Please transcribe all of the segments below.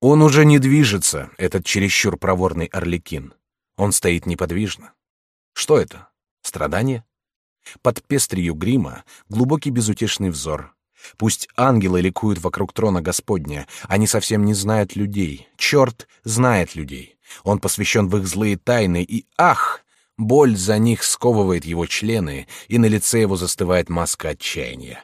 Он уже не движется, этот чересчур проворный орликин. Он стоит неподвижно. Что это? Страдание? Под пестрию грима глубокий безутешный взор. Пусть ангелы ликуют вокруг трона Господня, они совсем не знают людей. Черт знает людей. Он посвящен в их злые тайны, и ах, боль за них сковывает его члены, и на лице его застывает маска отчаяния.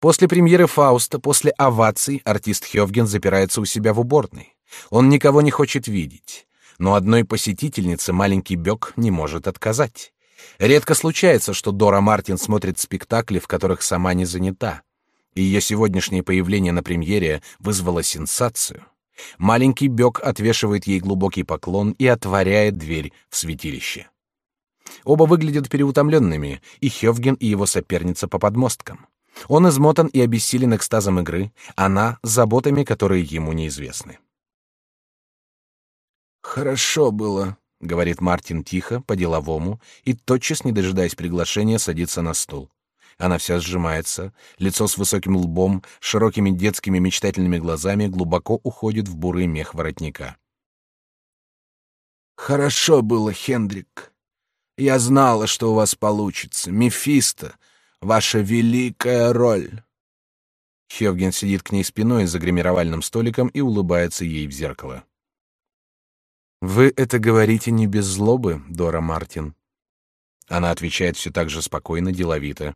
После премьеры Фауста, после оваций, артист Хёвген запирается у себя в уборной. Он никого не хочет видеть. Но одной посетительнице маленький Бёк не может отказать. Редко случается, что Дора Мартин смотрит спектакли, в которых сама не занята. И ее сегодняшнее появление на премьере вызвало сенсацию. Маленький Бёк отвешивает ей глубокий поклон и отворяет дверь в святилище. Оба выглядят переутомленными, и Хевген, и его соперница по подмосткам. Он измотан и обессилен экстазом игры, она — заботами, которые ему неизвестны. «Хорошо было», — говорит Мартин тихо, по-деловому, и, тотчас, не дожидаясь приглашения, садится на стул. Она вся сжимается, лицо с высоким лбом, широкими детскими мечтательными глазами глубоко уходит в бурый мех воротника. «Хорошо было, Хендрик. Я знала, что у вас получится. Мефисто, ваша великая роль». Хевген сидит к ней спиной за гримировальным столиком и улыбается ей в зеркало. «Вы это говорите не без злобы, Дора Мартин?» Она отвечает все так же спокойно, деловито.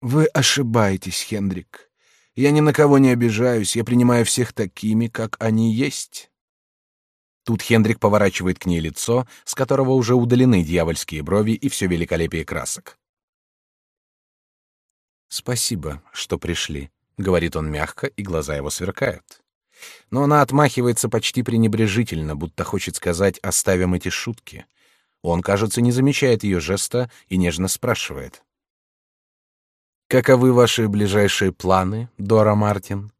«Вы ошибаетесь, Хендрик. Я ни на кого не обижаюсь, я принимаю всех такими, как они есть». Тут Хендрик поворачивает к ней лицо, с которого уже удалены дьявольские брови и все великолепие красок. «Спасибо, что пришли», — говорит он мягко, и глаза его сверкают. Но она отмахивается почти пренебрежительно, будто хочет сказать «оставим эти шутки». Он, кажется, не замечает ее жеста и нежно спрашивает. Каковы ваши ближайшие планы, Дора Мартин?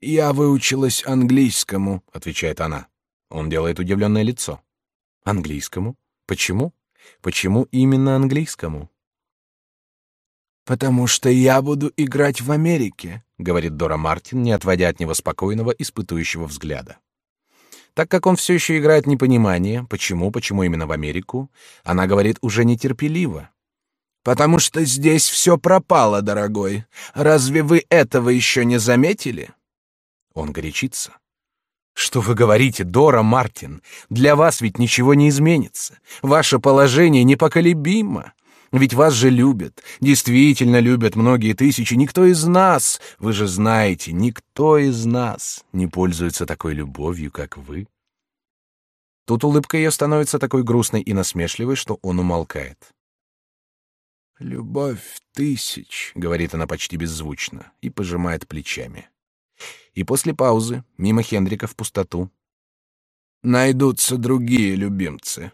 Я выучилась английскому, отвечает она. Он делает удивленное лицо. Английскому? Почему? Почему именно английскому? Потому что я буду играть в Америке, говорит Дора Мартин, не отводя от него спокойного, испытующего взгляда. Так как он все еще играет непонимание, почему, почему именно в Америку, она говорит уже нетерпеливо, Потому что здесь все пропало, дорогой. Разве вы этого еще не заметили? Он горячится. Что вы говорите, Дора Мартин? Для вас ведь ничего не изменится. Ваше положение непоколебимо. Ведь вас же любят, действительно любят многие тысячи. Никто из нас, вы же знаете, никто из нас не пользуется такой любовью, как вы. Тут улыбка ее становится такой грустной и насмешливой, что он умолкает. «Любовь тысяч», — говорит она почти беззвучно и пожимает плечами. И после паузы, мимо Хендрика в пустоту. «Найдутся другие любимцы».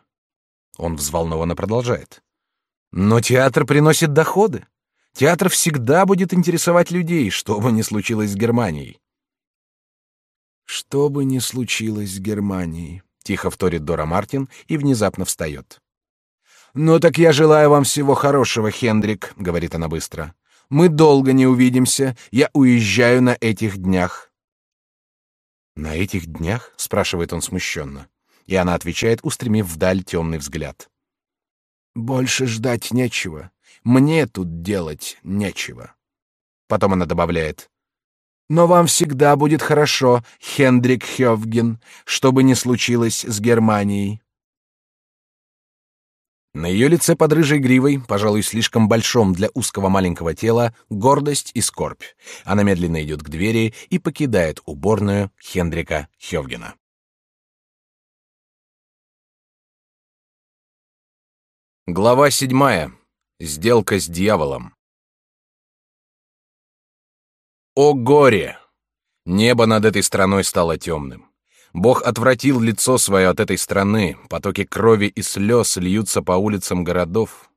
Он взволнованно продолжает. «Но театр приносит доходы. Театр всегда будет интересовать людей, что бы ни случилось с Германией». «Что бы ни случилось с Германией», — тихо вторит Дора Мартин и внезапно встает. «Ну так я желаю вам всего хорошего, Хендрик», — говорит она быстро. «Мы долго не увидимся. Я уезжаю на этих днях». «На этих днях?» — спрашивает он смущенно. И она отвечает, устремив вдаль темный взгляд. «Больше ждать нечего. Мне тут делать нечего». Потом она добавляет. «Но вам всегда будет хорошо, Хендрик Хёвген, что бы ни случилось с Германией». На ее лице под рыжей гривой, пожалуй, слишком большом для узкого маленького тела, гордость и скорбь. Она медленно идет к двери и покидает уборную Хендрика Хевгена. Глава седьмая. Сделка с дьяволом. О горе! Небо над этой страной стало темным. Бог отвратил лицо свое от этой страны, потоки крови и слез льются по улицам городов.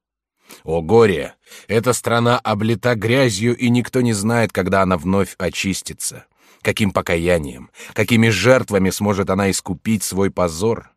О горе! Эта страна облита грязью, и никто не знает, когда она вновь очистится. Каким покаянием, какими жертвами сможет она искупить свой позор?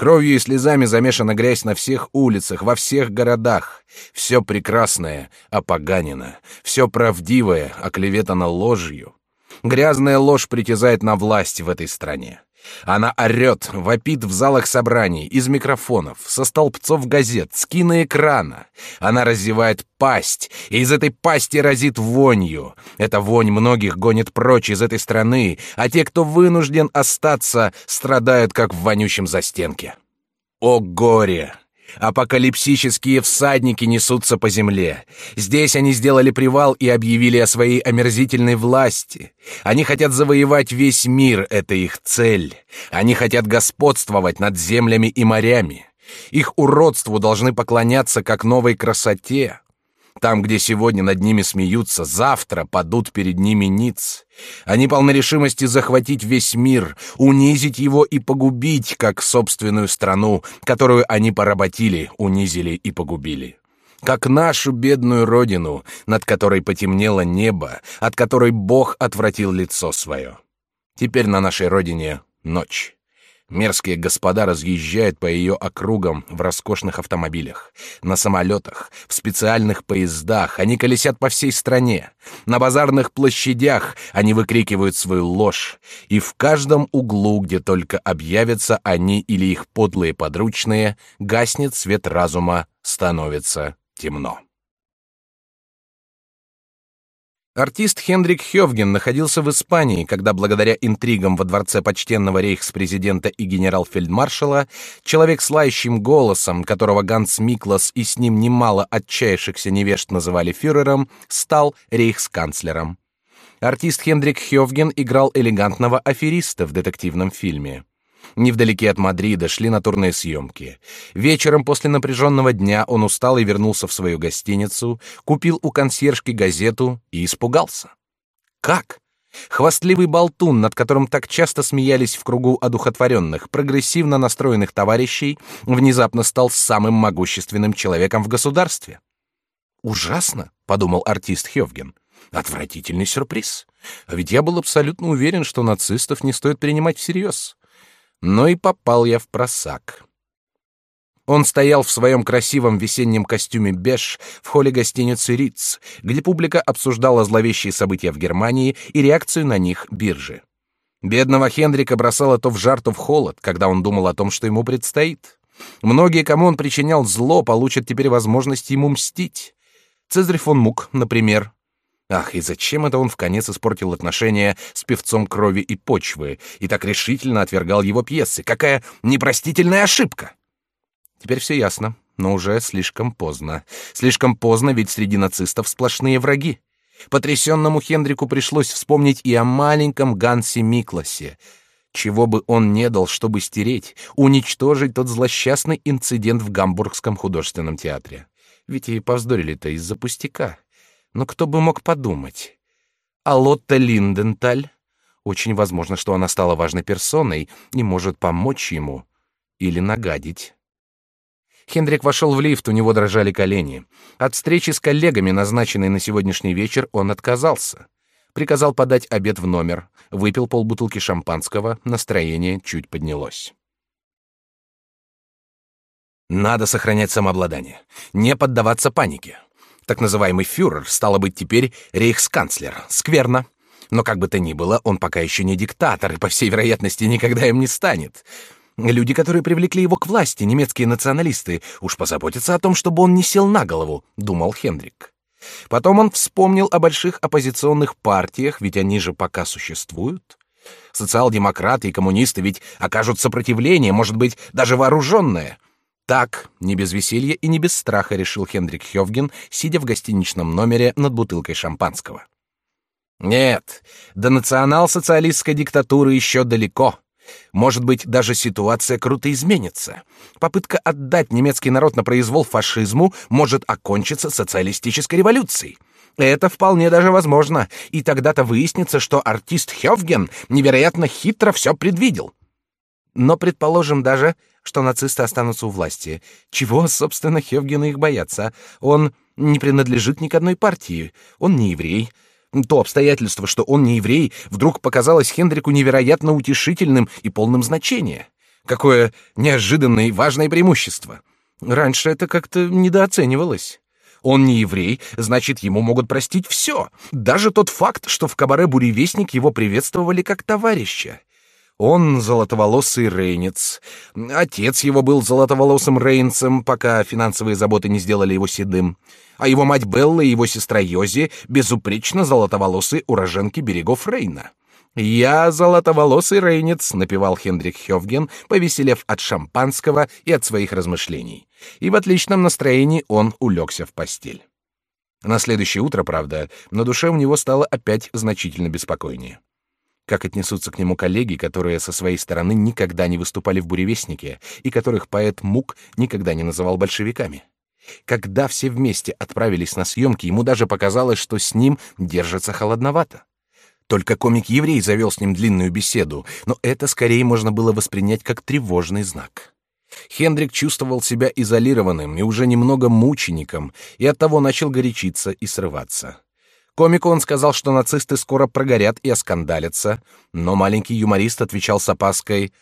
Кровью и слезами замешана грязь на всех улицах, во всех городах. Все прекрасное опоганено, все правдивое оклеветано ложью. Грязная ложь притязает на власть в этой стране. Она орет, вопит в залах собраний, из микрофонов, со столбцов газет, с киноэкрана. Она разевает пасть, и из этой пасти разит вонью. Эта вонь многих гонит прочь из этой страны, а те, кто вынужден остаться, страдают, как в вонючем застенке. О горе! Апокалипсические всадники несутся по земле. Здесь они сделали привал и объявили о своей омерзительной власти. Они хотят завоевать весь мир, это их цель. Они хотят господствовать над землями и морями. Их уродству должны поклоняться как новой красоте. Там, где сегодня над ними смеются, завтра падут перед ними ниц. Они полны решимости захватить весь мир, унизить его и погубить, как собственную страну, которую они поработили, унизили и погубили. Как нашу бедную родину, над которой потемнело небо, от которой Бог отвратил лицо свое. Теперь на нашей родине ночь. Мерзкие господа разъезжают по ее округам в роскошных автомобилях, на самолетах, в специальных поездах, они колесят по всей стране. На базарных площадях они выкрикивают свою ложь, и в каждом углу, где только объявятся они или их подлые подручные, гаснет свет разума, становится темно. Артист Хендрик Хёвген находился в Испании, когда благодаря интригам во дворце почтенного рейхспрезидента и генерал-фельдмаршала человек с лающим голосом, которого Ганс Миклас и с ним немало отчаявшихся невежд называли фюрером, стал рейхсканцлером. Артист Хендрик Хёвген играл элегантного афериста в детективном фильме. Невдалеке от Мадрида шли натурные съемки. Вечером после напряженного дня он устал и вернулся в свою гостиницу, купил у консьержки газету и испугался. Как? Хвастливый болтун, над которым так часто смеялись в кругу одухотворенных, прогрессивно настроенных товарищей, внезапно стал самым могущественным человеком в государстве. «Ужасно», — подумал артист Хёвген. «Отвратительный сюрприз. А ведь я был абсолютно уверен, что нацистов не стоит принимать всерьез но и попал я в просак. Он стоял в своем красивом весеннем костюме беж в холле гостиницы Риц, где публика обсуждала зловещие события в Германии и реакцию на них биржи. Бедного Хендрика бросало то в жар, то в холод, когда он думал о том, что ему предстоит. Многие, кому он причинял зло, получат теперь возможность ему мстить. Цезарь фон Мук, например, Ах, и зачем это он в конец испортил отношения с певцом крови и почвы и так решительно отвергал его пьесы? Какая непростительная ошибка! Теперь все ясно, но уже слишком поздно. Слишком поздно, ведь среди нацистов сплошные враги. Потрясенному Хендрику пришлось вспомнить и о маленьком Гансе Микласе. Чего бы он не дал, чтобы стереть, уничтожить тот злосчастный инцидент в Гамбургском художественном театре. Ведь и повздорили-то из-за пустяка. Но кто бы мог подумать? А Лотта Линденталь? Очень возможно, что она стала важной персоной и может помочь ему или нагадить. Хендрик вошел в лифт, у него дрожали колени. От встречи с коллегами, назначенной на сегодняшний вечер, он отказался. Приказал подать обед в номер, выпил полбутылки шампанского, настроение чуть поднялось. Надо сохранять самообладание, не поддаваться панике. Так называемый фюрер, стало быть, теперь рейхсканцлер. Скверно. Но как бы то ни было, он пока еще не диктатор и, по всей вероятности, никогда им не станет. Люди, которые привлекли его к власти, немецкие националисты, уж позаботятся о том, чтобы он не сел на голову, думал Хендрик. Потом он вспомнил о больших оппозиционных партиях, ведь они же пока существуют. Социал-демократы и коммунисты ведь окажут сопротивление, может быть, даже вооруженное — так, не без веселья и не без страха, решил Хендрик Хёвген, сидя в гостиничном номере над бутылкой шампанского. Нет, до национал-социалистской диктатуры еще далеко. Может быть, даже ситуация круто изменится. Попытка отдать немецкий народ на произвол фашизму может окончиться социалистической революцией. Это вполне даже возможно, и тогда-то выяснится, что артист Хёвген невероятно хитро все предвидел. Но предположим даже, что нацисты останутся у власти. Чего, собственно, Хевгена их бояться? Он не принадлежит ни к одной партии. Он не еврей. То обстоятельство, что он не еврей, вдруг показалось Хендрику невероятно утешительным и полным значения. Какое неожиданное и важное преимущество. Раньше это как-то недооценивалось. Он не еврей, значит, ему могут простить все, даже тот факт, что в кабаре «Буревестник» его приветствовали как товарища. Он золотоволосый рейнец. Отец его был золотоволосым рейнцем, пока финансовые заботы не сделали его седым. А его мать Белла и его сестра Йози безупречно золотоволосые уроженки берегов Рейна. «Я золотоволосый рейнец», — напевал Хендрик Хёвген, повеселев от шампанского и от своих размышлений. И в отличном настроении он улегся в постель. На следующее утро, правда, на душе у него стало опять значительно беспокойнее. Как отнесутся к нему коллеги, которые со своей стороны никогда не выступали в «Буревестнике» и которых поэт Мук никогда не называл большевиками? Когда все вместе отправились на съемки, ему даже показалось, что с ним держится холодновато. Только комик-еврей завел с ним длинную беседу, но это скорее можно было воспринять как тревожный знак. Хендрик чувствовал себя изолированным и уже немного мучеником, и оттого начал горячиться и срываться. Комику он сказал, что нацисты скоро прогорят и оскандалятся, но маленький юморист отвечал с опаской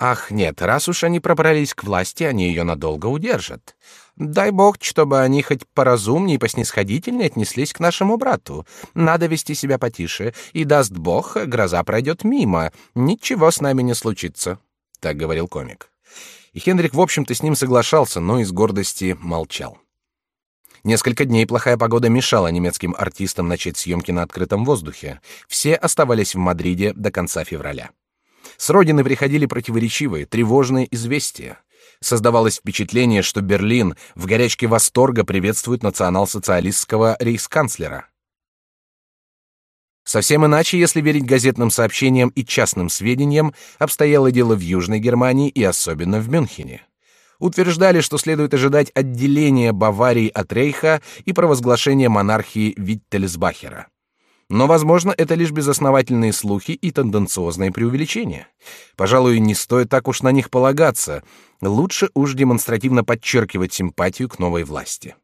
«Ах, нет, раз уж они пробрались к власти, они ее надолго удержат. Дай бог, чтобы они хоть поразумнее и поснисходительнее отнеслись к нашему брату. Надо вести себя потише, и даст бог, гроза пройдет мимо, ничего с нами не случится», — так говорил комик. И Хендрик, в общем-то, с ним соглашался, но из гордости молчал. Несколько дней плохая погода мешала немецким артистам начать съемки на открытом воздухе. Все оставались в Мадриде до конца февраля. С родины приходили противоречивые, тревожные известия. Создавалось впечатление, что Берлин в горячке восторга приветствует национал-социалистского рейхсканцлера. Совсем иначе, если верить газетным сообщениям и частным сведениям, обстояло дело в Южной Германии и особенно в Мюнхене утверждали, что следует ожидать отделения Баварии от Рейха и провозглашения монархии Виттельсбахера. Но, возможно, это лишь безосновательные слухи и тенденциозные преувеличения. Пожалуй, не стоит так уж на них полагаться. Лучше уж демонстративно подчеркивать симпатию к новой власти.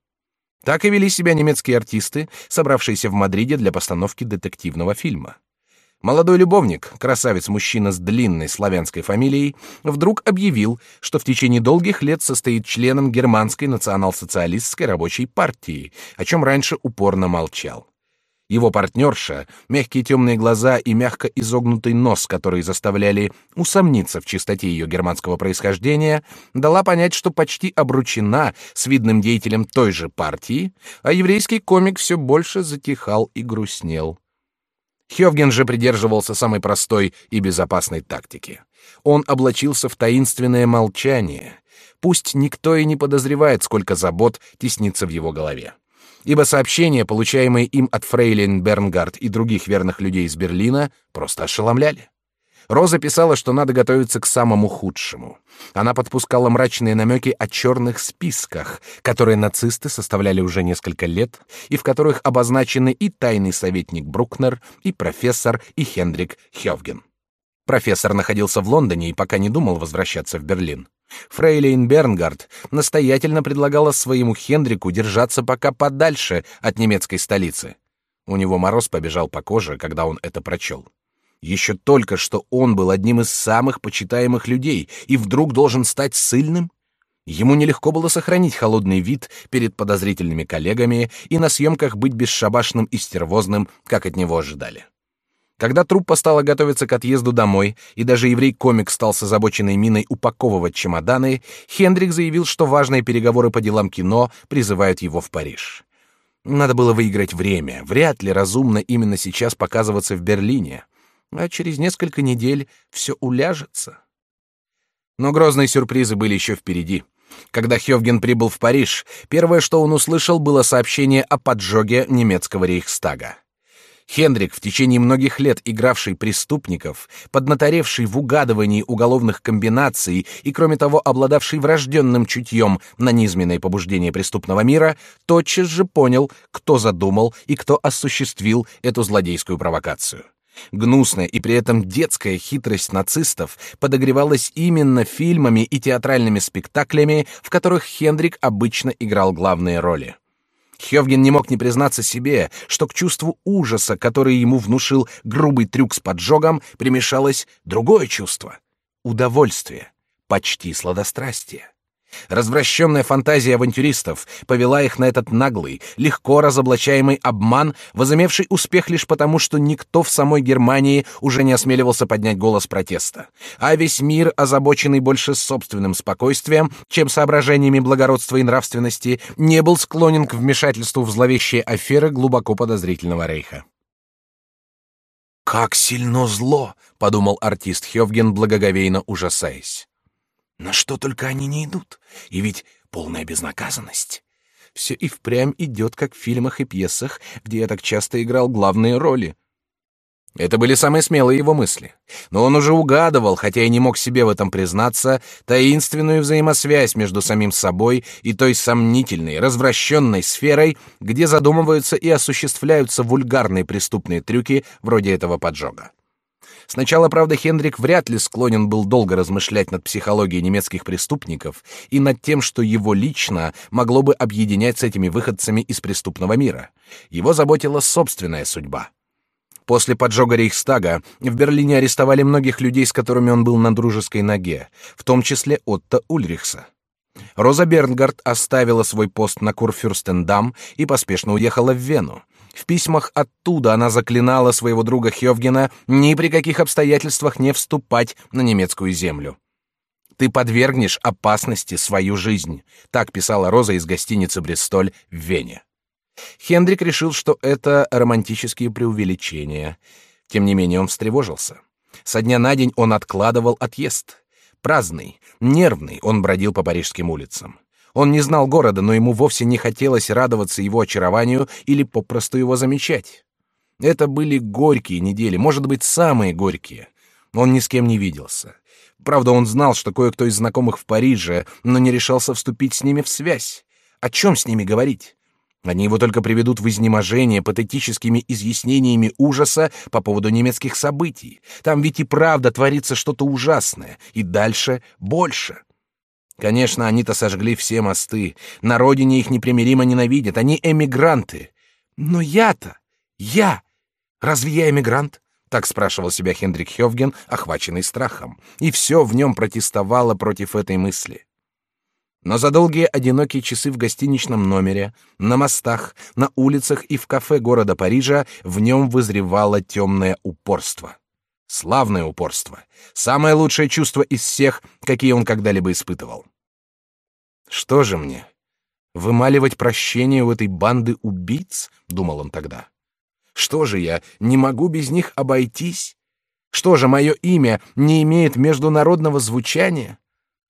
Так и вели себя немецкие артисты, собравшиеся в Мадриде для постановки детективного фильма. Молодой любовник, красавец-мужчина с длинной славянской фамилией, вдруг объявил, что в течение долгих лет состоит членом германской национал-социалистской рабочей партии, о чем раньше упорно молчал. Его партнерша, мягкие темные глаза и мягко изогнутый нос, которые заставляли усомниться в чистоте ее германского происхождения, дала понять, что почти обручена с видным деятелем той же партии, а еврейский комик все больше затихал и грустнел. Хёвген же придерживался самой простой и безопасной тактики. Он облачился в таинственное молчание. Пусть никто и не подозревает, сколько забот теснится в его голове. Ибо сообщения, получаемые им от фрейлин Бернгард и других верных людей из Берлина, просто ошеломляли. Роза писала, что надо готовиться к самому худшему. Она подпускала мрачные намеки о черных списках, которые нацисты составляли уже несколько лет, и в которых обозначены и тайный советник Брукнер, и профессор, и Хендрик Хёвген. Профессор находился в Лондоне и пока не думал возвращаться в Берлин. Фрейлейн Бернгард настоятельно предлагала своему Хендрику держаться пока подальше от немецкой столицы. У него мороз побежал по коже, когда он это прочел. Еще только что он был одним из самых почитаемых людей и вдруг должен стать сильным? Ему нелегко было сохранить холодный вид перед подозрительными коллегами и на съемках быть бесшабашным и стервозным, как от него ожидали. Когда труппа стала готовиться к отъезду домой, и даже еврей-комик стал с озабоченной миной упаковывать чемоданы, Хендрик заявил, что важные переговоры по делам кино призывают его в Париж. Надо было выиграть время. Вряд ли разумно именно сейчас показываться в Берлине а через несколько недель все уляжется. Но грозные сюрпризы были еще впереди. Когда Хёвген прибыл в Париж, первое, что он услышал, было сообщение о поджоге немецкого рейхстага. Хендрик, в течение многих лет игравший преступников, поднаторевший в угадывании уголовных комбинаций и, кроме того, обладавший врожденным чутьем на низменные побуждения преступного мира, тотчас же понял, кто задумал и кто осуществил эту злодейскую провокацию. Гнусная и при этом детская хитрость нацистов подогревалась именно фильмами и театральными спектаклями, в которых Хендрик обычно играл главные роли. Хёвген не мог не признаться себе, что к чувству ужаса, который ему внушил грубый трюк с поджогом, примешалось другое чувство — удовольствие, почти сладострастие. Развращенная фантазия авантюристов повела их на этот наглый, легко разоблачаемый обман, возымевший успех лишь потому, что никто в самой Германии уже не осмеливался поднять голос протеста, а весь мир, озабоченный больше собственным спокойствием, чем соображениями благородства и нравственности, не был склонен к вмешательству в зловещие аферы глубоко подозрительного рейха. «Как сильно зло!» — подумал артист Хёвген, благоговейно ужасаясь. На что только они не идут. И ведь полная безнаказанность. Все и впрямь идет, как в фильмах и пьесах, где я так часто играл главные роли. Это были самые смелые его мысли. Но он уже угадывал, хотя и не мог себе в этом признаться, таинственную взаимосвязь между самим собой и той сомнительной, развращенной сферой, где задумываются и осуществляются вульгарные преступные трюки вроде этого поджога. Сначала, правда, Хендрик вряд ли склонен был долго размышлять над психологией немецких преступников и над тем, что его лично могло бы объединять с этими выходцами из преступного мира. Его заботила собственная судьба. После поджога Рейхстага в Берлине арестовали многих людей, с которыми он был на дружеской ноге, в том числе Отто Ульрихса. Роза Бернгард оставила свой пост на Курфюрстендам и поспешно уехала в Вену. В письмах оттуда она заклинала своего друга Хёвгена ни при каких обстоятельствах не вступать на немецкую землю. «Ты подвергнешь опасности свою жизнь», — так писала Роза из гостиницы «Бристоль» в Вене. Хендрик решил, что это романтические преувеличения. Тем не менее он встревожился. Со дня на день он откладывал отъезд. Праздный, нервный он бродил по парижским улицам. Он не знал города, но ему вовсе не хотелось радоваться его очарованию или попросту его замечать. Это были горькие недели, может быть, самые горькие. Он ни с кем не виделся. Правда, он знал, что кое-кто из знакомых в Париже, но не решался вступить с ними в связь. О чем с ними говорить? Они его только приведут в изнеможение патетическими изъяснениями ужаса по поводу немецких событий. Там ведь и правда творится что-то ужасное, и дальше больше. Конечно, они-то сожгли все мосты. На родине их непримиримо ненавидят. Они эмигранты. Но я-то, я, разве я эмигрант? Так спрашивал себя Хендрик Хёвген, охваченный страхом. И все в нем протестовало против этой мысли. Но за долгие одинокие часы в гостиничном номере, на мостах, на улицах и в кафе города Парижа в нем вызревало темное упорство. Славное упорство. Самое лучшее чувство из всех, какие он когда-либо испытывал. Что же мне? Вымаливать прощение у этой банды убийц? Думал он тогда. Что же я, не могу без них обойтись? Что же, мое имя не имеет международного звучания?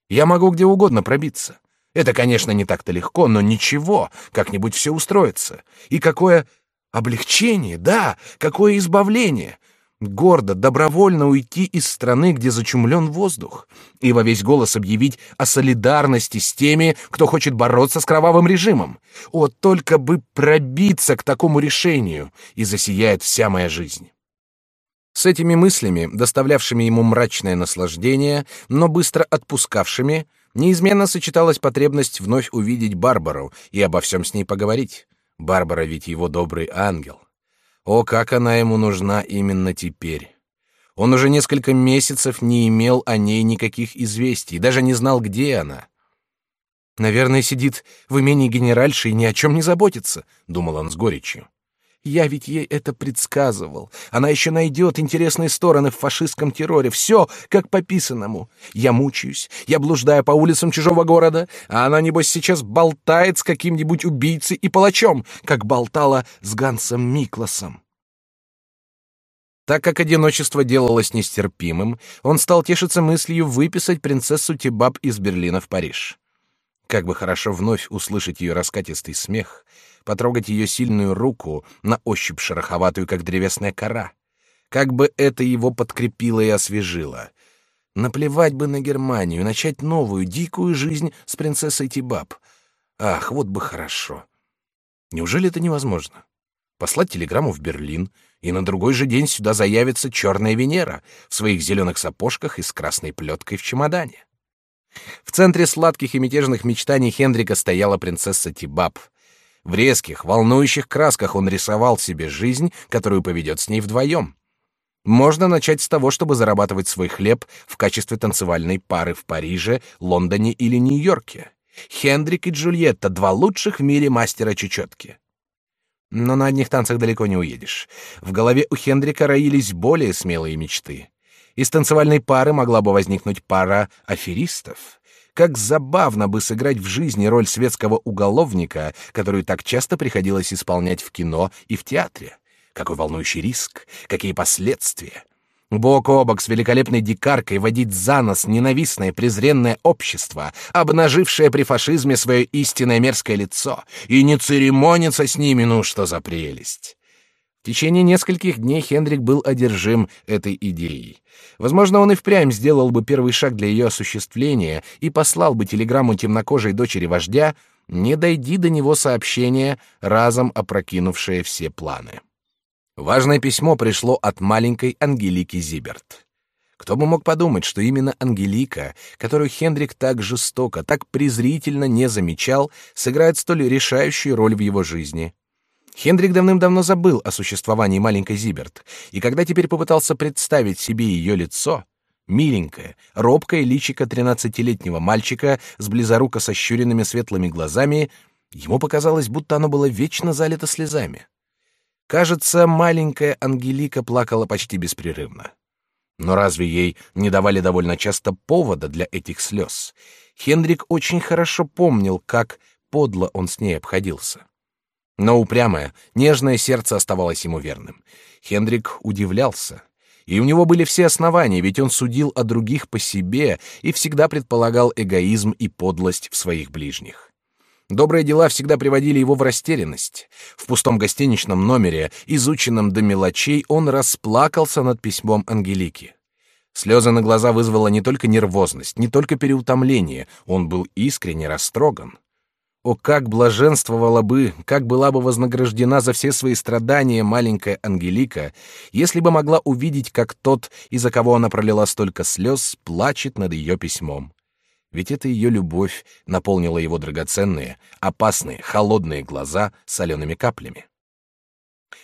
Я могу где угодно пробиться. Это, конечно, не так-то легко, но ничего, как-нибудь все устроится. И какое облегчение, да, какое избавление гордо, добровольно уйти из страны, где зачумлен воздух, и во весь голос объявить о солидарности с теми, кто хочет бороться с кровавым режимом. О, только бы пробиться к такому решению, и засияет вся моя жизнь. С этими мыслями, доставлявшими ему мрачное наслаждение, но быстро отпускавшими, неизменно сочеталась потребность вновь увидеть Барбару и обо всем с ней поговорить. Барбара ведь его добрый ангел. О, как она ему нужна именно теперь. Он уже несколько месяцев не имел о ней никаких известий, даже не знал, где она. Наверное, сидит в имении генеральши и ни о чем не заботится, думал он с горечью. Я ведь ей это предсказывал. Она еще найдет интересные стороны в фашистском терроре. Все, как по писанному. Я мучаюсь, я блуждаю по улицам чужого города, а она, небось, сейчас болтает с каким-нибудь убийцей и палачом, как болтала с Гансом Микласом. Так как одиночество делалось нестерпимым, он стал тешиться мыслью выписать принцессу Тибаб из Берлина в Париж. Как бы хорошо вновь услышать ее раскатистый смех, потрогать ее сильную руку, на ощупь шероховатую, как древесная кора. Как бы это его подкрепило и освежило. Наплевать бы на Германию, начать новую, дикую жизнь с принцессой Тибаб. Ах, вот бы хорошо. Неужели это невозможно? Послать телеграмму в Берлин, и на другой же день сюда заявится черная Венера в своих зеленых сапожках и с красной плеткой в чемодане. В центре сладких и мятежных мечтаний Хендрика стояла принцесса Тибаб — в резких, волнующих красках он рисовал себе жизнь, которую поведет с ней вдвоем. Можно начать с того, чтобы зарабатывать свой хлеб в качестве танцевальной пары в Париже, Лондоне или Нью-Йорке. Хендрик и Джульетта — два лучших в мире мастера чечетки. Но на одних танцах далеко не уедешь. В голове у Хендрика роились более смелые мечты. Из танцевальной пары могла бы возникнуть пара аферистов. Как забавно бы сыграть в жизни роль светского уголовника, которую так часто приходилось исполнять в кино и в театре. Какой волнующий риск, какие последствия. Бок о бок с великолепной дикаркой водить за нос ненавистное презренное общество, обнажившее при фашизме свое истинное мерзкое лицо, и не церемониться с ними, ну что за прелесть. В течение нескольких дней Хендрик был одержим этой идеей. Возможно, он и впрямь сделал бы первый шаг для ее осуществления и послал бы телеграмму темнокожей дочери вождя, не дойди до него сообщение, разом опрокинувшее все планы. Важное письмо пришло от маленькой Ангелики Зиберт. Кто бы мог подумать, что именно Ангелика, которую Хендрик так жестоко, так презрительно не замечал, сыграет столь решающую роль в его жизни. Хендрик давным-давно забыл о существовании маленькой Зиберт, и когда теперь попытался представить себе ее лицо, миленькое, робкое личико тринадцатилетнего мальчика с близоруко сощуренными светлыми глазами, ему показалось, будто оно было вечно залито слезами. Кажется, маленькая Ангелика плакала почти беспрерывно. Но разве ей не давали довольно часто повода для этих слез? Хендрик очень хорошо помнил, как подло он с ней обходился. Но упрямое, нежное сердце оставалось ему верным. Хендрик удивлялся. И у него были все основания, ведь он судил о других по себе и всегда предполагал эгоизм и подлость в своих ближних. Добрые дела всегда приводили его в растерянность. В пустом гостиничном номере, изученном до мелочей, он расплакался над письмом Ангелики. Слезы на глаза вызвала не только нервозность, не только переутомление, он был искренне растроган. О, как блаженствовала бы, как была бы вознаграждена за все свои страдания маленькая Ангелика, если бы могла увидеть, как тот, из-за кого она пролила столько слез, плачет над ее письмом. Ведь это ее любовь наполнила его драгоценные, опасные, холодные глаза солеными каплями.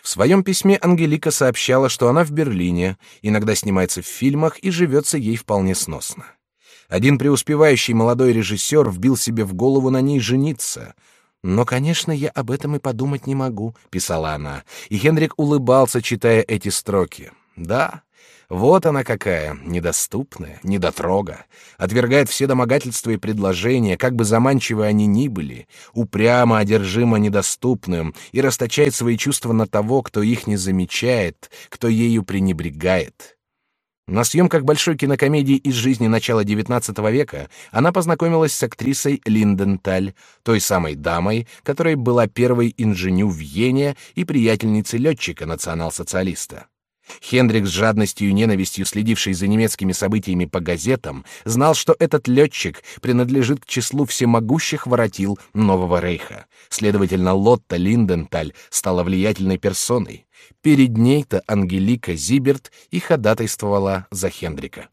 В своем письме Ангелика сообщала, что она в Берлине, иногда снимается в фильмах и живется ей вполне сносно. Один преуспевающий молодой режиссер вбил себе в голову на ней жениться. «Но, конечно, я об этом и подумать не могу», — писала она, и Хенрик улыбался, читая эти строки. «Да, вот она какая, недоступная, недотрога, отвергает все домогательства и предложения, как бы заманчивы они ни были, упрямо одержима недоступным и расточает свои чувства на того, кто их не замечает, кто ею пренебрегает. На съемках большой кинокомедии из жизни начала XIX века она познакомилась с актрисой Линденталь, той самой дамой, которая была первой инженю в Йене и приятельницей летчика национал-социалиста. Хендрик с жадностью и ненавистью, следивший за немецкими событиями по газетам, знал, что этот летчик принадлежит к числу всемогущих воротил Нового Рейха. Следовательно, Лотта Линденталь стала влиятельной персоной. Перед ней-то Ангелика Зиберт и ходатайствовала за Хендрика.